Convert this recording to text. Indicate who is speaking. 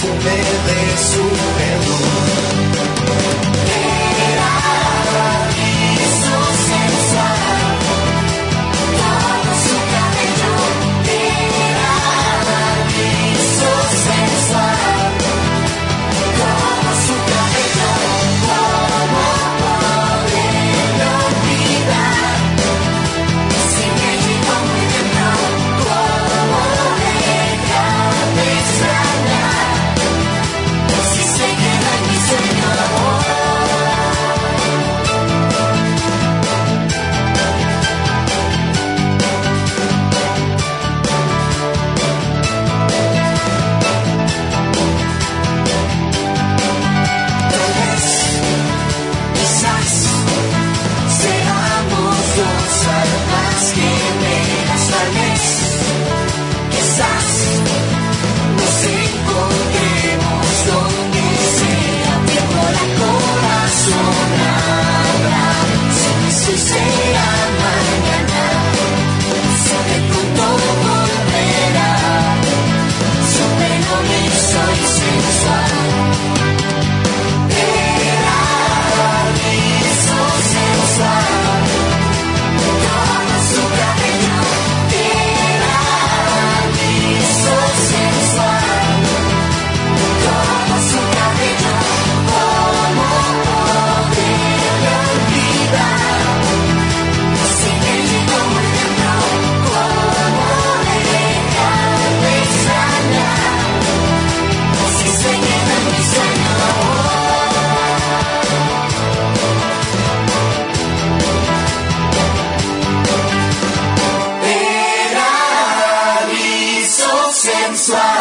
Speaker 1: fumê, lenço, pêndulo. É
Speaker 2: soir.